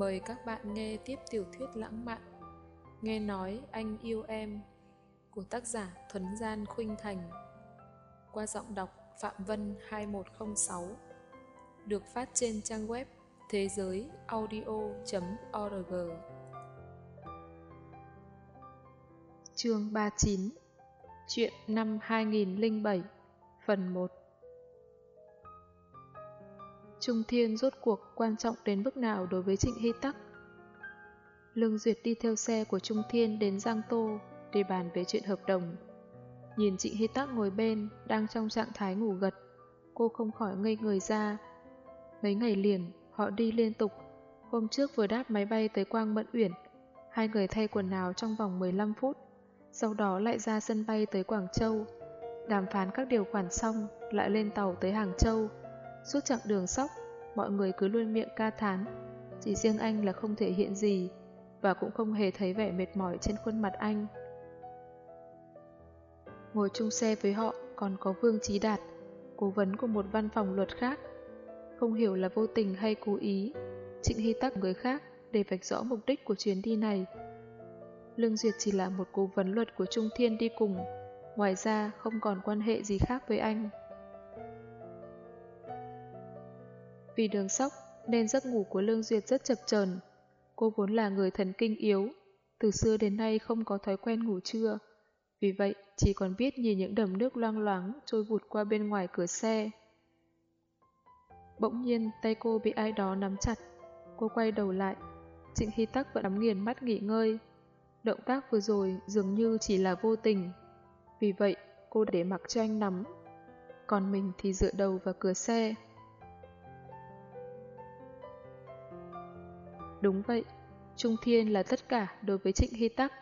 Mời các bạn nghe tiếp tiểu thuyết lãng mạn. Nghe nói anh yêu em, của tác giả Thuấn Gian Khuynh Thành. Qua giọng đọc Phạm Vân 2106 được phát trên trang web thế giới audio.org Chương 39 Chuyện năm 2007 Phần 1 Trung Thiên rốt cuộc quan trọng đến mức nào đối với Trịnh Hy Tắc. Lương Duyệt đi theo xe của Trung Thiên đến Giang Tô để bàn về chuyện hợp đồng. Nhìn Trịnh Hy Tắc ngồi bên, đang trong trạng thái ngủ gật, cô không khỏi ngây người ra. Mấy ngày liền, họ đi liên tục. Hôm trước vừa đáp máy bay tới Quang Mẫn Uyển, hai người thay quần áo trong vòng 15 phút, sau đó lại ra sân bay tới Quảng Châu. Đàm phán các điều khoản xong, lại lên tàu tới Hàng Châu. Suốt chặng đường sóc, mọi người cứ luôn miệng ca thán. Chỉ riêng anh là không thể hiện gì, và cũng không hề thấy vẻ mệt mỏi trên khuôn mặt anh. Ngồi chung xe với họ còn có Vương Trí Đạt, cố vấn của một văn phòng luật khác. Không hiểu là vô tình hay cố ý, Trịnh Hy tắc người khác để vạch rõ mục đích của chuyến đi này. Lương Duyệt chỉ là một cố vấn luật của Trung Thiên đi cùng, ngoài ra không còn quan hệ gì khác với anh. Vì đường sóc nên giấc ngủ của Lương Duyệt rất chập chờn. Cô vốn là người thần kinh yếu, từ xưa đến nay không có thói quen ngủ trưa. Vì vậy, chỉ còn biết nhìn những đầm nước loang loáng trôi vụt qua bên ngoài cửa xe. Bỗng nhiên, tay cô bị ai đó nắm chặt. Cô quay đầu lại. Trịnh Hy Tắc vẫn nắm nghiền mắt nghỉ ngơi. Động tác vừa rồi dường như chỉ là vô tình. Vì vậy, cô để mặc cho anh nắm. Còn mình thì dựa đầu vào cửa xe. Đúng vậy, Trung Thiên là tất cả đối với Trịnh Hy Tắc.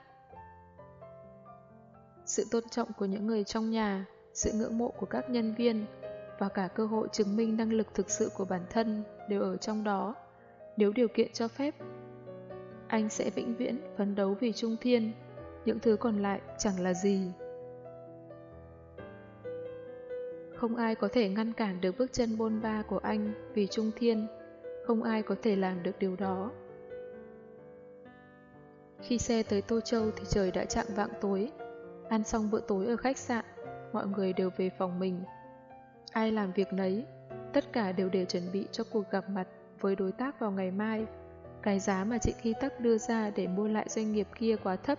Sự tôn trọng của những người trong nhà, sự ngưỡng mộ của các nhân viên và cả cơ hội chứng minh năng lực thực sự của bản thân đều ở trong đó, nếu điều kiện cho phép. Anh sẽ vĩnh viễn phấn đấu vì Trung Thiên, những thứ còn lại chẳng là gì. Không ai có thể ngăn cản được bước chân bôn ba của anh vì Trung Thiên, không ai có thể làm được điều đó. Khi xe tới Tô Châu thì trời đã chạm vạng tối. Ăn xong bữa tối ở khách sạn, mọi người đều về phòng mình. Ai làm việc nấy, tất cả đều để chuẩn bị cho cuộc gặp mặt với đối tác vào ngày mai. Cái giá mà Trịnh Hy Tắc đưa ra để mua lại doanh nghiệp kia quá thấp.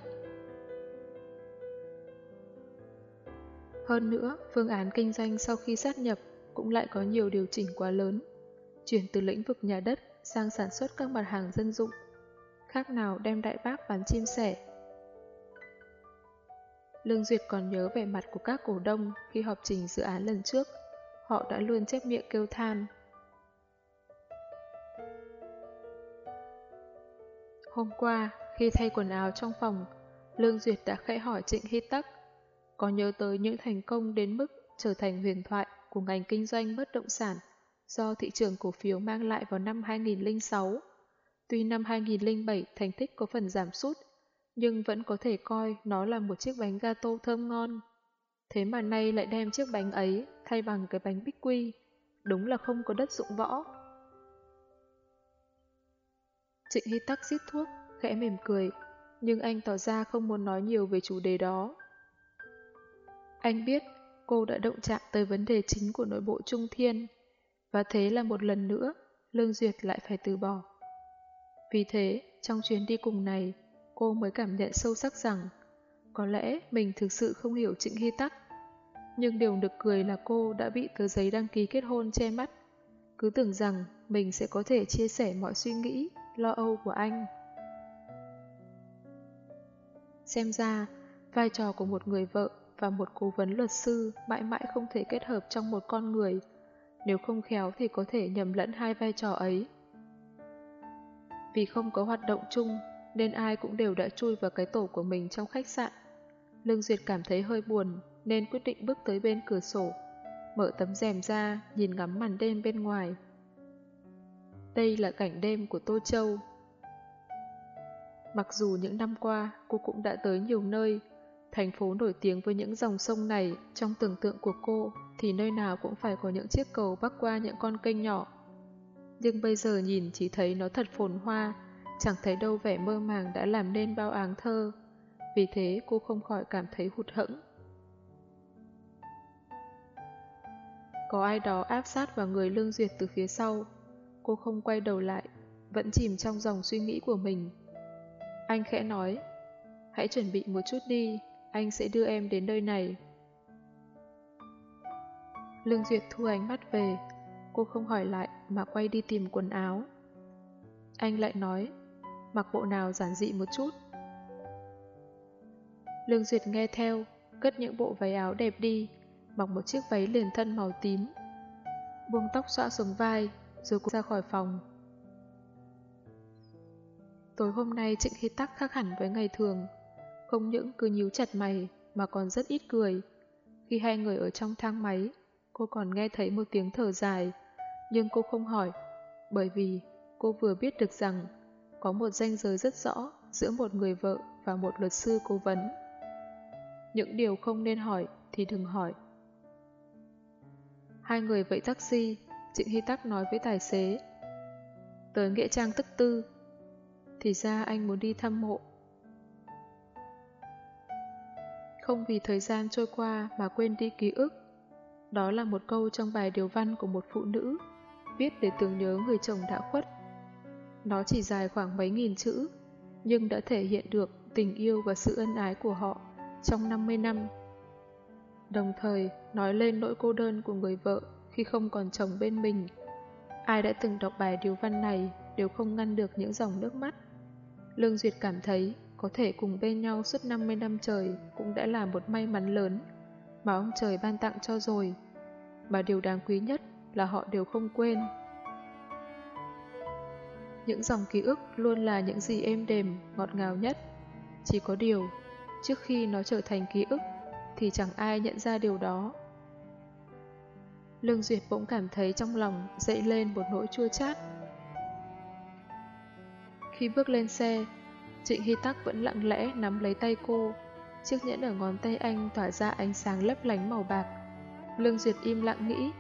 Hơn nữa, phương án kinh doanh sau khi sát nhập cũng lại có nhiều điều chỉnh quá lớn. Chuyển từ lĩnh vực nhà đất sang sản xuất các mặt hàng dân dụng khác nào đem đại bác bán chim sẻ. Lương Duyệt còn nhớ vẻ mặt của các cổ đông khi họp trình dự án lần trước. Họ đã luôn chép miệng kêu than. Hôm qua, khi thay quần áo trong phòng, Lương Duyệt đã khẽ hỏi Trịnh Hy Tắc có nhớ tới những thành công đến mức trở thành huyền thoại của ngành kinh doanh bất động sản do thị trường cổ phiếu mang lại vào năm 2006. Tuy năm 2007 thành tích có phần giảm sút, nhưng vẫn có thể coi nó là một chiếc bánh gato thơm ngon. Thế mà nay lại đem chiếc bánh ấy thay bằng cái bánh bích quy, đúng là không có đất dụng võ. Trịnh Hy Tắc xít thuốc, khẽ mỉm cười, nhưng anh tỏ ra không muốn nói nhiều về chủ đề đó. Anh biết cô đã động chạm tới vấn đề chính của nội bộ Trung Thiên, và thế là một lần nữa, Lương Duyệt lại phải từ bỏ. Vì thế, trong chuyến đi cùng này, cô mới cảm nhận sâu sắc rằng có lẽ mình thực sự không hiểu Trịnh Hy Tắc. Nhưng điều được cười là cô đã bị tờ giấy đăng ký kết hôn che mắt. Cứ tưởng rằng mình sẽ có thể chia sẻ mọi suy nghĩ, lo âu của anh. Xem ra, vai trò của một người vợ và một cố vấn luật sư mãi mãi không thể kết hợp trong một con người. Nếu không khéo thì có thể nhầm lẫn hai vai trò ấy. Vì không có hoạt động chung, nên ai cũng đều đã chui vào cái tổ của mình trong khách sạn. Lương Duyệt cảm thấy hơi buồn, nên quyết định bước tới bên cửa sổ, mở tấm rèm ra, nhìn ngắm màn đêm bên ngoài. Đây là cảnh đêm của Tô Châu. Mặc dù những năm qua cô cũng đã tới nhiều nơi, thành phố nổi tiếng với những dòng sông này trong tưởng tượng của cô thì nơi nào cũng phải có những chiếc cầu bắc qua những con kênh nhỏ nhưng bây giờ nhìn chỉ thấy nó thật phồn hoa, chẳng thấy đâu vẻ mơ màng đã làm nên bao áng thơ. Vì thế cô không khỏi cảm thấy hụt hẫng. Có ai đó áp sát vào người Lương Duyệt từ phía sau. Cô không quay đầu lại, vẫn chìm trong dòng suy nghĩ của mình. Anh khẽ nói, hãy chuẩn bị một chút đi, anh sẽ đưa em đến nơi này. Lương Duyệt thu ánh mắt về, cô không hỏi lại mà quay đi tìm quần áo. Anh lại nói, mặc bộ nào giản dị một chút. Lương Duyệt nghe theo, cất những bộ váy áo đẹp đi, mặc một chiếc váy liền thân màu tím. Buông tóc xõa xuống vai, rồi cô ra khỏi phòng. Tối hôm nay Trịnh Hy Tắc khác hẳn với ngày thường, không những cứ nhíu chặt mày mà còn rất ít cười. Khi hai người ở trong thang máy, cô còn nghe thấy một tiếng thở dài, nhưng cô không hỏi, bởi vì cô vừa biết được rằng có một ranh giới rất rõ giữa một người vợ và một luật sư cố vấn. Những điều không nên hỏi thì đừng hỏi. Hai người vẫy taxi, Trịnh Hy Tắc nói với tài xế. Tới Nghĩa Trang tức tư. Thì ra anh muốn đi thăm mộ. Không vì thời gian trôi qua mà quên đi ký ức. Đó là một câu trong bài điều văn của một phụ nữ, viết để tưởng nhớ người chồng đã khuất. Nó chỉ dài khoảng mấy nghìn chữ, nhưng đã thể hiện được tình yêu và sự ân ái của họ trong 50 năm. Đồng thời nói lên nỗi cô đơn của người vợ khi không còn chồng bên mình. Ai đã từng đọc bài điều văn này đều không ngăn được những dòng nước mắt. Lương Duyệt cảm thấy có thể cùng bên nhau suốt 50 năm trời cũng đã là một may mắn lớn mà ông trời ban tặng cho rồi. Mà điều đáng quý nhất là họ đều không quên. Những dòng ký ức luôn là những gì êm đềm, ngọt ngào nhất. Chỉ có điều, trước khi nó trở thành ký ức thì chẳng ai nhận ra điều đó. Lương Duyệt bỗng cảm thấy trong lòng dậy lên một nỗi chua chát. Khi bước lên xe, Trịnh Hy Tắc vẫn lặng lẽ nắm lấy tay cô. Chiếc nhẫn ở ngón tay anh tỏa ra ánh sáng lấp lánh màu bạc. Lương Duyệt im lặng nghĩ,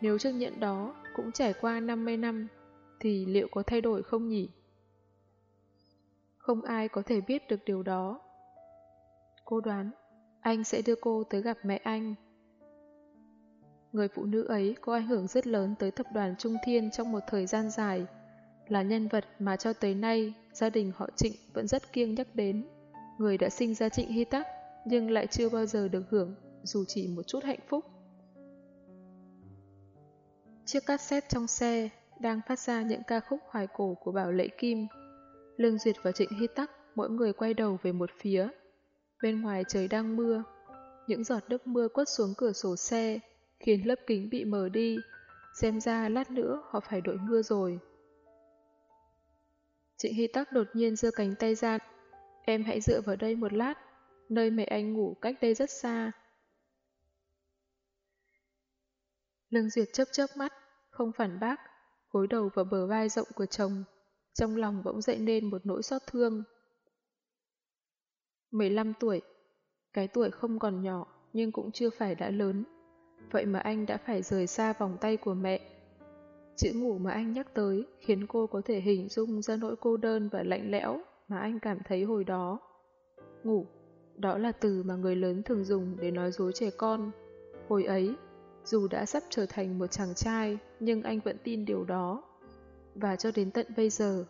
nếu chiếc nhẫn đó cũng trải qua 50 năm, thì liệu có thay đổi không nhỉ? Không ai có thể biết được điều đó. Cô đoán, anh sẽ đưa cô tới gặp mẹ anh. Người phụ nữ ấy có ảnh hưởng rất lớn tới tập đoàn Trung Thiên trong một thời gian dài, là nhân vật mà cho tới nay gia đình họ Trịnh vẫn rất kiêng nhắc đến. Người đã sinh ra Trịnh Hy Tắc, nhưng lại chưa bao giờ được hưởng, dù chỉ một chút hạnh phúc. Chiếc cassette trong xe đang phát ra những ca khúc hoài cổ của Bảo Lệ Kim. Lương Duyệt và Trịnh Hy Tắc, mỗi người quay đầu về một phía. Bên ngoài trời đang mưa. Những giọt nước mưa quất xuống cửa sổ xe, khiến lớp kính bị mờ đi. Xem ra lát nữa họ phải đội mưa rồi. Trịnh Hy Tắc đột nhiên giơ cánh tay ra. Em hãy dựa vào đây một lát. Nơi mẹ anh ngủ cách đây rất xa. Lương Duyệt chớp chớp mắt, không phản bác, gối đầu vào bờ vai rộng của chồng. Trong lòng bỗng dậy nên một nỗi xót thương. 15 tuổi, cái tuổi không còn nhỏ nhưng cũng chưa phải đã lớn. Vậy mà anh đã phải rời xa vòng tay của mẹ. Chữ ngủ mà anh nhắc tới khiến cô có thể hình dung ra nỗi cô đơn và lạnh lẽo mà anh cảm thấy hồi đó. Ngủ, đó là từ mà người lớn thường dùng để nói dối trẻ con. Hồi ấy, dù đã sắp trở thành một chàng trai, nhưng anh vẫn tin điều đó. Và cho đến tận bây giờ,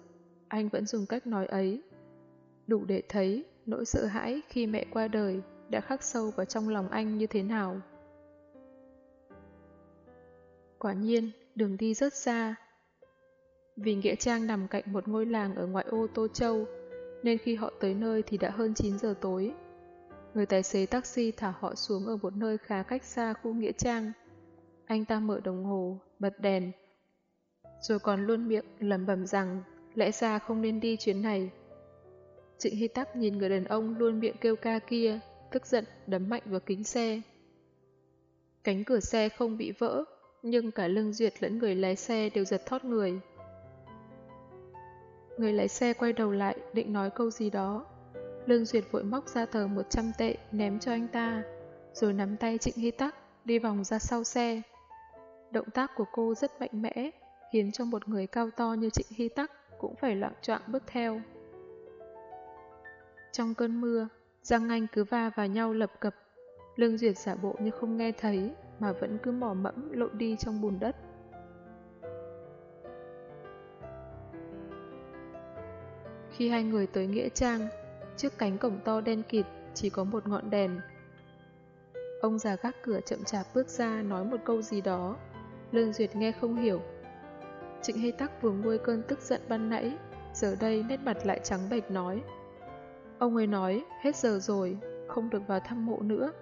anh vẫn dùng cách nói ấy. Đủ để thấy nỗi sợ hãi khi mẹ qua đời đã khắc sâu vào trong lòng anh như thế nào. Quả nhiên, đường đi rất xa. Vì Nghĩa Trang nằm cạnh một ngôi làng ở ngoại ô Tô Châu, nên khi họ tới nơi thì đã hơn 9 giờ tối. Người tài xế taxi thả họ xuống ở một nơi khá cách xa khu Nghĩa Trang. Anh ta mở đồng hồ, bật đèn, rồi còn luôn miệng lẩm bẩm rằng lẽ ra không nên đi chuyến này. Trịnh Hy Tắc nhìn người đàn ông luôn miệng kêu ca kia, tức giận đấm mạnh vào kính xe. Cánh cửa xe không bị vỡ, nhưng cả Lương Duyệt lẫn người lái xe đều giật thót người. Người lái xe quay đầu lại định nói câu gì đó. Lương Duyệt vội móc ra tờ 100 tệ ném cho anh ta, rồi nắm tay Trịnh Hy Tắc đi vòng ra sau xe. Động tác của cô rất mạnh mẽ, khiến cho một người cao to như Trịnh Hy Tắc cũng phải loạn trọng bước theo. Trong cơn mưa, Giang Anh cứ va vào nhau lập cập. Lương Duyệt giả bộ như không nghe thấy, mà vẫn cứ mò mẫm lộn đi trong bùn đất. Khi hai người tới Nghĩa Trang, trước cánh cổng to đen kịt chỉ có một ngọn đèn. Ông già gác cửa chậm chạp bước ra nói một câu gì đó. Lương Duyệt nghe không hiểu. Trịnh Hay Tắc vừa nguôi cơn tức giận ban nãy, giờ đây nét mặt lại trắng bệch nói. Ông ấy nói, hết giờ rồi, không được vào thăm mộ nữa.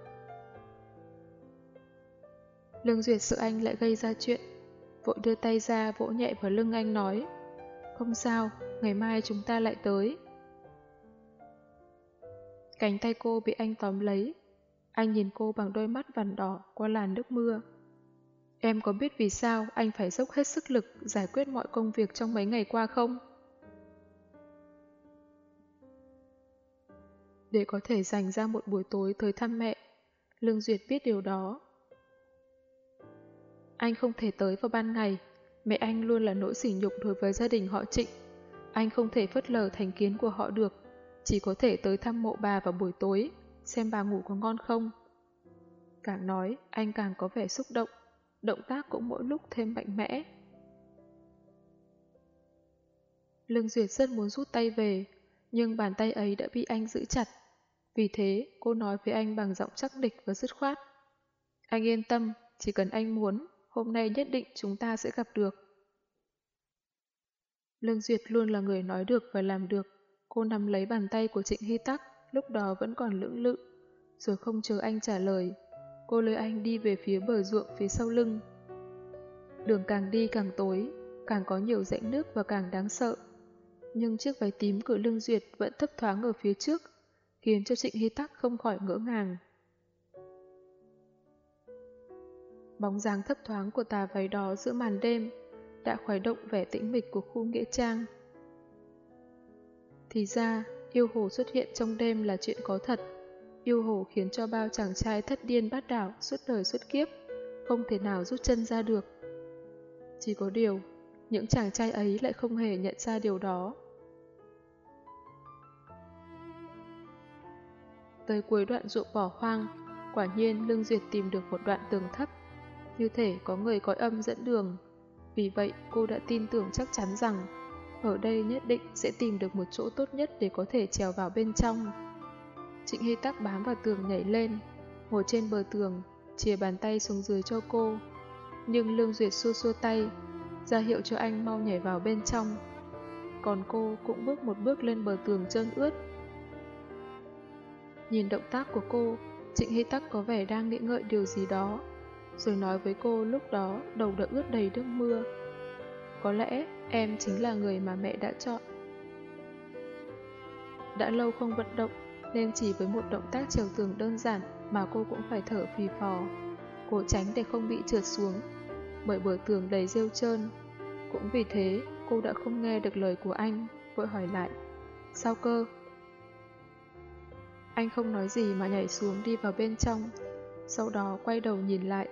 Lương Duyệt sợ anh lại gây ra chuyện, vội đưa tay ra vỗ nhẹ vào lưng anh nói. Không sao, ngày mai chúng ta lại tới. Cánh tay cô bị anh tóm lấy. Anh nhìn cô bằng đôi mắt vằn đỏ qua làn nước mưa. Em có biết vì sao anh phải dốc hết sức lực giải quyết mọi công việc trong mấy ngày qua không? Để có thể dành ra một buổi tối tới thăm mẹ, Lương Duyệt biết điều đó. Anh không thể tới vào ban ngày, mẹ anh luôn là nỗi sỉ nhục đối với gia đình họ trịnh. Anh không thể phớt lờ thành kiến của họ được, chỉ có thể tới thăm mộ bà vào buổi tối, xem bà ngủ có ngon không. Càng nói, anh càng có vẻ xúc động, động tác cũng mỗi lúc thêm mạnh mẽ. Lương Duyệt rất muốn rút tay về, nhưng bàn tay ấy đã bị anh giữ chặt. Vì thế, cô nói với anh bằng giọng chắc địch và dứt khoát. Anh yên tâm, chỉ cần anh muốn, hôm nay nhất định chúng ta sẽ gặp được. Lương Duyệt luôn là người nói được và làm được. Cô nắm lấy bàn tay của Trịnh Hy Tắc, lúc đó vẫn còn lưỡng lự, rồi không chờ anh trả lời. Cô lôi anh đi về phía bờ ruộng phía sau lưng. Đường càng đi càng tối, càng có nhiều rãnh nước và càng đáng sợ. Nhưng chiếc váy tím của Lương Duyệt vẫn thấp thoáng ở phía trước, khiến cho Trịnh Hy Tắc không khỏi ngỡ ngàng. Bóng dáng thấp thoáng của tà váy đó giữa màn đêm đã khuấy động vẻ tĩnh mịch của khu nghĩa trang. Thì ra, yêu hồ xuất hiện trong đêm là chuyện có thật. Yêu hồ khiến cho bao chàng trai thất điên bát đảo suốt đời suốt kiếp, không thể nào rút chân ra được. Chỉ có điều, những chàng trai ấy lại không hề nhận ra điều đó. Tới cuối đoạn ruộng bỏ hoang, quả nhiên Lương Duyệt tìm được một đoạn tường thấp. Như thể có người cõi âm dẫn đường. Vì vậy, cô đã tin tưởng chắc chắn rằng ở đây nhất định sẽ tìm được một chỗ tốt nhất để có thể trèo vào bên trong. Trịnh Hy Tắc bám vào tường nhảy lên, ngồi trên bờ tường, chìa bàn tay xuống dưới cho cô. Nhưng Lương Duyệt xua xua tay, ra hiệu cho anh mau nhảy vào bên trong. Còn cô cũng bước một bước lên bờ tường trơn ướt, Nhìn động tác của cô, Trịnh Hy Tắc có vẻ đang nghĩ ngợi điều gì đó, rồi nói với cô lúc đó đầu đã ướt đầy nước mưa. Có lẽ em chính là người mà mẹ đã chọn. Đã lâu không vận động, nên chỉ với một động tác trèo tường đơn giản mà cô cũng phải thở phì phò. Cô tránh để không bị trượt xuống, bởi bờ tường đầy rêu trơn. Cũng vì thế, cô đã không nghe được lời của anh, vội hỏi lại. Sao cơ? Anh không nói gì mà nhảy xuống đi vào bên trong, sau đó quay đầu nhìn lại.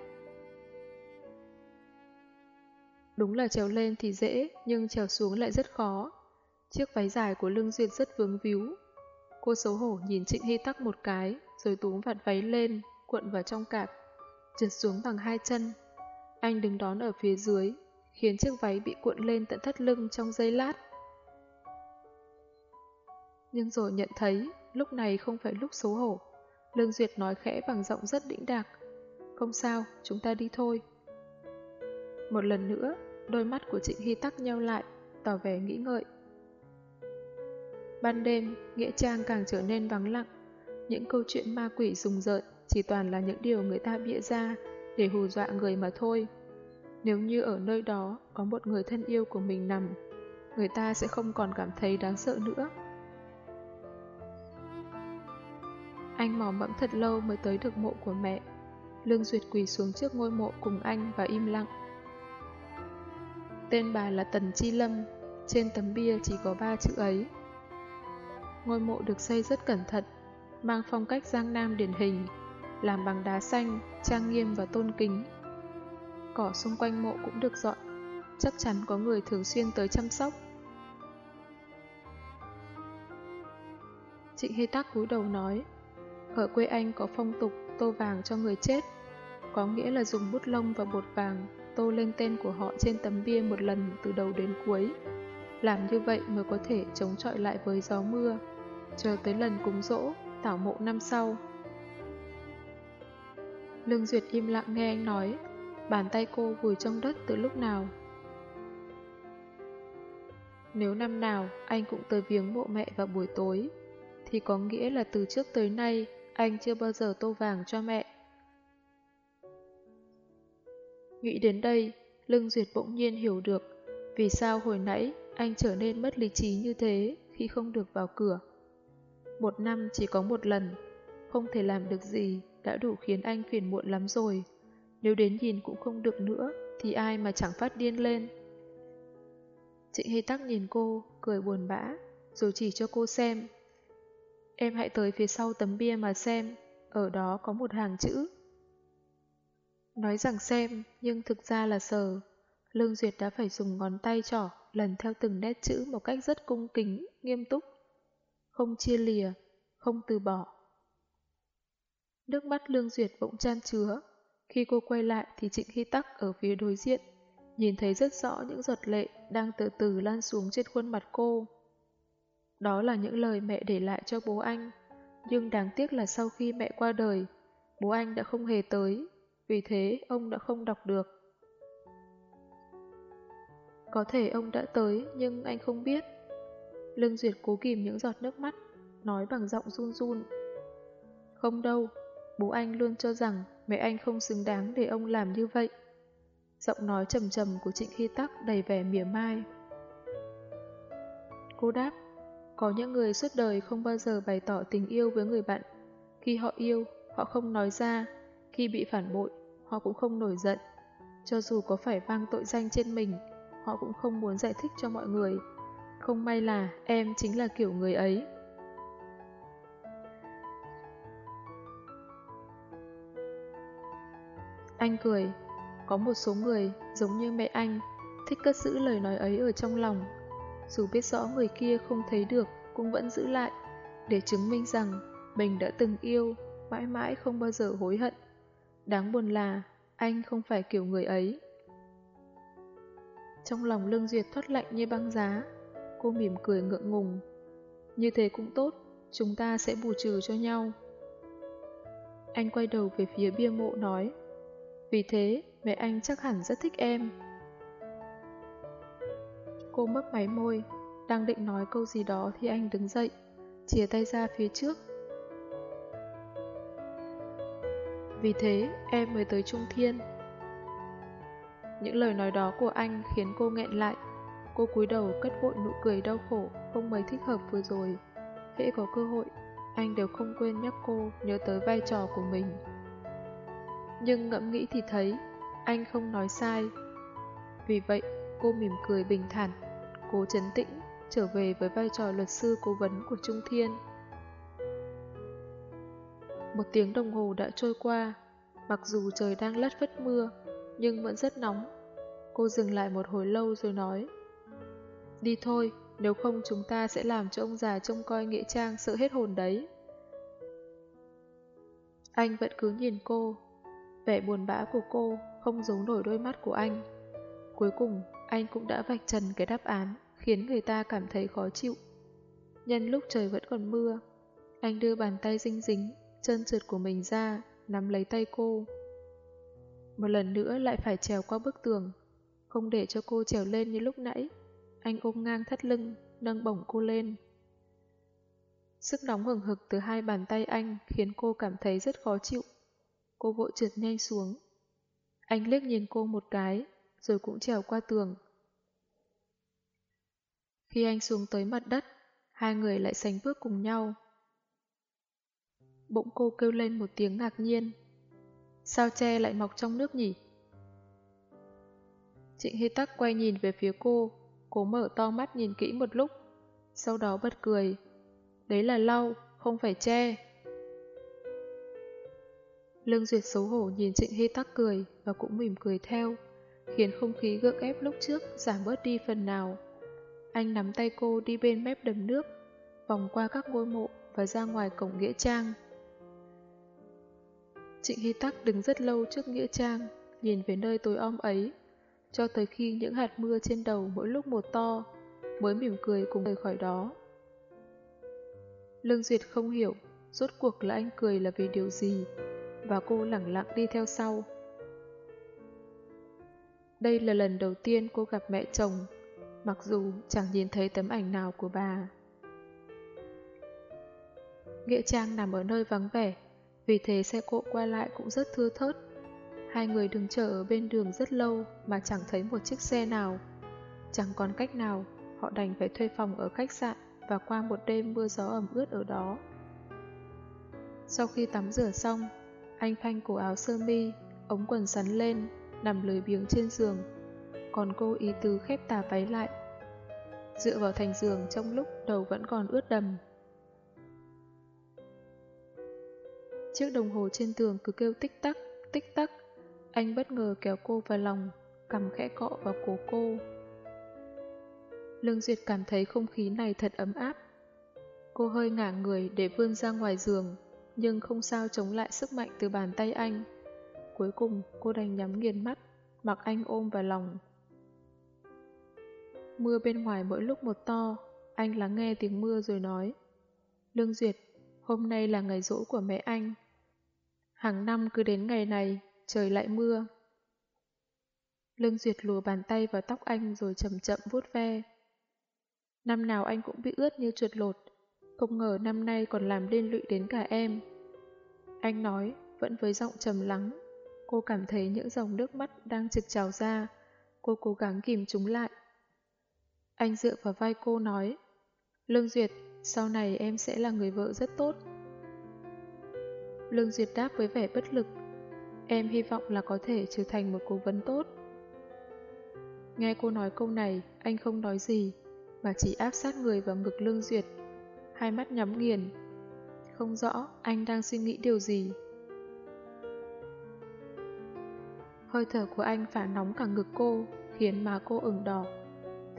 Đúng là trèo lên thì dễ, nhưng trèo xuống lại rất khó. Chiếc váy dài của lưng duyệt rất vướng víu. Cô xấu hổ nhìn Trịnh Hy tắc một cái, rồi túm vạt váy lên, cuộn vào trong cạp, trượt xuống bằng hai chân. Anh đứng đón ở phía dưới, khiến chiếc váy bị cuộn lên tận thắt lưng trong giây lát. Nhưng rồi nhận thấy lúc này không phải lúc xấu hổ. Lương Duyệt nói khẽ bằng giọng rất đĩnh đạc. Không sao, chúng ta đi thôi. Một lần nữa, đôi mắt của Trịnh Hy tắc nhau lại, tỏ vẻ nghĩ ngợi. Ban đêm, Nghĩa Trang càng trở nên vắng lặng. Những câu chuyện ma quỷ rùng rợn chỉ toàn là những điều người ta bịa ra để hù dọa người mà thôi. Nếu như ở nơi đó có một người thân yêu của mình nằm, người ta sẽ không còn cảm thấy đáng sợ nữa. Anh mò mẫm thật lâu mới tới được mộ của mẹ. Lương Duyệt quỳ xuống trước ngôi mộ cùng anh và im lặng. Tên bà là Tần Chi Lâm, trên tấm bia chỉ có ba chữ ấy. Ngôi mộ được xây rất cẩn thận, mang phong cách Giang Nam điển hình, làm bằng đá xanh, trang nghiêm và tôn kính. Cỏ xung quanh mộ cũng được dọn, chắc chắn có người thường xuyên tới chăm sóc. Trịnh Hy Tắc cúi đầu nói, ở quê anh có phong tục tô vàng cho người chết, có nghĩa là dùng bút lông và bột vàng tô lên tên của họ trên tấm bia một lần từ đầu đến cuối. Làm như vậy mới có thể chống chọi lại với gió mưa, chờ tới lần cúng dỗ, tảo mộ năm sau. Lương Duyệt im lặng nghe anh nói, bàn tay cô vùi trong đất từ lúc nào. Nếu năm nào anh cũng tới viếng mộ mẹ vào buổi tối, thì có nghĩa là từ trước tới nay anh chưa bao giờ tô vàng cho mẹ. Nghĩ đến đây, Lương Duyệt bỗng nhiên hiểu được vì sao hồi nãy anh trở nên mất lý trí như thế khi không được vào cửa. Một năm chỉ có một lần, không thể làm được gì đã đủ khiến anh phiền muộn lắm rồi. Nếu đến nhìn cũng không được nữa, thì ai mà chẳng phát điên lên. Trịnh Hy Tắc nhìn cô, cười buồn bã, rồi chỉ cho cô xem. Em hãy tới phía sau tấm bia mà xem, ở đó có một hàng chữ. Nói rằng xem, nhưng thực ra là sờ. Lương Duyệt đã phải dùng ngón tay trỏ lần theo từng nét chữ một cách rất cung kính, nghiêm túc. Không chia lìa, không từ bỏ. Nước mắt Lương Duyệt bỗng chan chứa. Khi cô quay lại thì Trịnh Hy Tắc ở phía đối diện, nhìn thấy rất rõ những giọt lệ đang từ từ lan xuống trên khuôn mặt cô. Đó là những lời mẹ để lại cho bố anh, nhưng đáng tiếc là sau khi mẹ qua đời, bố anh đã không hề tới, vì thế ông đã không đọc được. Có thể ông đã tới nhưng anh không biết. Lương Duyệt cố kìm những giọt nước mắt, nói bằng giọng run run. Không đâu, bố anh luôn cho rằng mẹ anh không xứng đáng để ông làm như vậy. Giọng nói trầm trầm của Trịnh Khi Tắc đầy vẻ mỉa mai. Cô đáp, có những người suốt đời không bao giờ bày tỏ tình yêu với người bạn. Khi họ yêu, họ không nói ra. Khi bị phản bội, họ cũng không nổi giận. Cho dù có phải vang tội danh trên mình, họ cũng không muốn giải thích cho mọi người. Không may là em chính là kiểu người ấy. Anh cười, có một số người, giống như mẹ anh, thích cất giữ lời nói ấy ở trong lòng. Dù biết rõ người kia không thấy được, cũng vẫn giữ lại, để chứng minh rằng mình đã từng yêu, mãi mãi không bao giờ hối hận. Đáng buồn là, anh không phải kiểu người ấy. Trong lòng lương duyệt thoát lạnh như băng giá, cô mỉm cười ngượng ngùng. Như thế cũng tốt, chúng ta sẽ bù trừ cho nhau. Anh quay đầu về phía bia mộ nói, vì thế mẹ anh chắc hẳn rất thích em. Cô mấp máy môi, đang định nói câu gì đó thì anh đứng dậy, chìa tay ra phía trước. Vì thế, em mới tới Trung Thiên. Những lời nói đó của anh khiến cô nghẹn lại. Cô cúi đầu cất vội nụ cười đau khổ, không mấy thích hợp vừa rồi. Hễ có cơ hội, anh đều không quên nhắc cô nhớ tới vai trò của mình. Nhưng ngẫm nghĩ thì thấy, anh không nói sai. Vì vậy, cô mỉm cười bình thản, cố chấn tĩnh, trở về với vai trò luật sư cố vấn của Trung Thiên. Một tiếng đồng hồ đã trôi qua, mặc dù trời đang lất phất mưa, nhưng vẫn rất nóng. Cô dừng lại một hồi lâu rồi nói, Đi thôi, nếu không chúng ta sẽ làm cho ông già trông coi nghĩa trang sợ hết hồn đấy. Anh vẫn cứ nhìn cô, vẻ buồn bã của cô không giấu nổi đôi mắt của anh. Cuối cùng, anh cũng đã vạch trần cái đáp án khiến người ta cảm thấy khó chịu. Nhân lúc trời vẫn còn mưa, anh đưa bàn tay dinh dính, chân trượt của mình ra, nắm lấy tay cô. Một lần nữa lại phải trèo qua bức tường, không để cho cô trèo lên như lúc nãy. Anh ôm ngang thắt lưng, nâng bổng cô lên. Sức nóng hừng hực từ hai bàn tay anh khiến cô cảm thấy rất khó chịu. Cô vội trượt nhanh xuống. Anh liếc nhìn cô một cái, rồi cũng trèo qua tường. Khi anh xuống tới mặt đất, hai người lại sánh bước cùng nhau. Bỗng cô kêu lên một tiếng ngạc nhiên. Sao tre lại mọc trong nước nhỉ? Trịnh Hy Tắc quay nhìn về phía cô, cố mở to mắt nhìn kỹ một lúc, sau đó bật cười. Đấy là lau, không phải tre. Lương Duyệt xấu hổ nhìn Trịnh Hy Tắc cười và cũng mỉm cười theo, khiến không khí gượng ép lúc trước giảm bớt đi phần nào. Anh nắm tay cô đi bên mép đầm nước, vòng qua các ngôi mộ và và ra ngoài cổng Nghĩa Trang. Trịnh Hy Tắc đứng rất lâu trước Nghĩa Trang, nhìn về nơi tối om ấy, cho tới khi những hạt mưa trên đầu mỗi lúc một to, mới mỉm cười cùng rời khỏi đó. Lương Duyệt không hiểu, rốt cuộc là anh cười là vì điều gì, và cô lẳng lặng đi theo sau. Đây là lần đầu tiên cô gặp mẹ chồng, mặc dù chẳng nhìn thấy tấm ảnh nào của bà. Nghĩa Trang nằm ở nơi vắng vẻ, vì thế xe cộ qua lại cũng rất thưa thớt. Hai người đứng chờ ở bên đường rất lâu mà chẳng thấy một chiếc xe nào. Chẳng còn cách nào, họ đành phải thuê phòng ở khách sạn và qua một đêm mưa gió ẩm ướt ở đó. Sau khi tắm rửa xong, anh phanh cổ áo sơ mi, ống quần sắn lên, nằm lười biếng trên giường. Còn cô ý tứ khép tà váy lại. Dựa vào thành giường trong lúc đầu vẫn còn ướt đầm. Chiếc đồng hồ trên tường cứ kêu tích tắc, tích tắc. Anh bất ngờ kéo cô vào lòng, cầm khẽ cọ vào cổ cô. Lương Duyệt cảm thấy không khí này thật ấm áp. Cô hơi ngả người để vươn ra ngoài giường, nhưng không sao chống lại sức mạnh từ bàn tay anh. Cuối cùng, cô đành nhắm nghiền mắt, mặc anh ôm vào lòng. Mưa bên ngoài mỗi lúc một to, anh lắng nghe tiếng mưa rồi nói. Lương Duyệt, hôm nay là ngày rỗ của mẹ anh. Hàng năm cứ đến ngày này, trời lại mưa. Lương Duyệt lùa bàn tay vào tóc anh rồi chậm chậm vuốt ve. Năm nào anh cũng bị ướt như chuột lột, không ngờ năm nay còn làm liên lụy đến cả em. Anh nói, vẫn với giọng trầm lắng. Cô cảm thấy những dòng nước mắt đang trực trào ra. Cô cố gắng kìm chúng lại. Anh dựa vào vai cô nói, Lương Duyệt, sau này em sẽ là người vợ rất tốt. Lương Duyệt đáp với vẻ bất lực, em hy vọng là có thể trở thành một cố vấn tốt. Nghe cô nói câu này, anh không nói gì, mà chỉ áp sát người vào ngực Lương Duyệt, hai mắt nhắm nghiền. Không rõ anh đang suy nghĩ điều gì. Hơi thở của anh phả nóng cả ngực cô, khiến má cô ửng đỏ.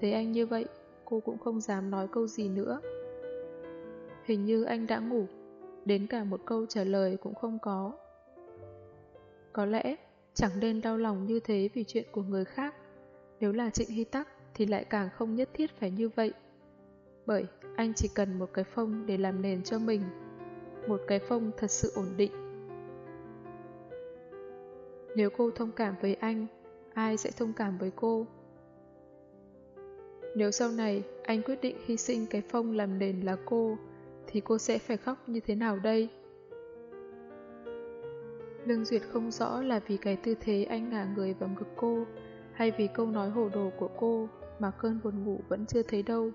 Thấy anh như vậy, cô cũng không dám nói câu gì nữa. Hình như anh đã ngủ, đến cả một câu trả lời cũng không có. Có lẽ chẳng nên đau lòng như thế vì chuyện của người khác. Nếu là Trịnh Hy Tắc thì lại càng không nhất thiết phải như vậy. Bởi anh chỉ cần một cái phông để làm nền cho mình. Một cái phông thật sự ổn định. Nếu cô thông cảm với anh, ai sẽ thông cảm với cô? Nếu sau này anh quyết định hy sinh cái phông làm nền là cô, thì cô sẽ phải khóc như thế nào đây? Lương Duyệt không rõ là vì cái tư thế anh ngả người vào ngực cô, hay vì câu nói hồ đồ của cô mà cơn buồn ngủ vẫn chưa thấy đâu.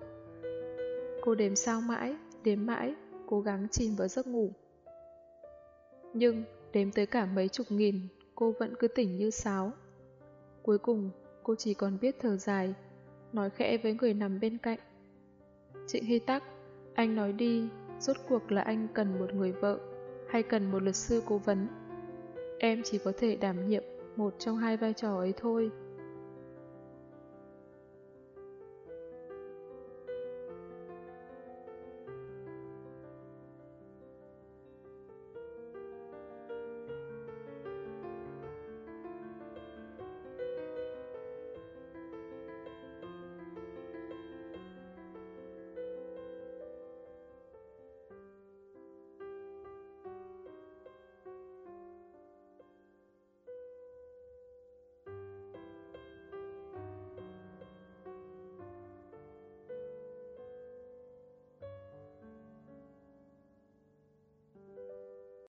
Cô đếm sao mãi, đếm mãi, cố gắng chìm vào giấc ngủ. Nhưng đếm tới cả mấy chục nghìn, cô vẫn cứ tỉnh như sáo. Cuối cùng, cô chỉ còn biết thở dài, nói khẽ với người nằm bên cạnh. Trịnh Hy Tắc, anh nói đi, rốt cuộc là anh cần một người vợ hay cần một luật sư cố vấn. Em chỉ có thể đảm nhiệm một trong hai vai trò ấy thôi.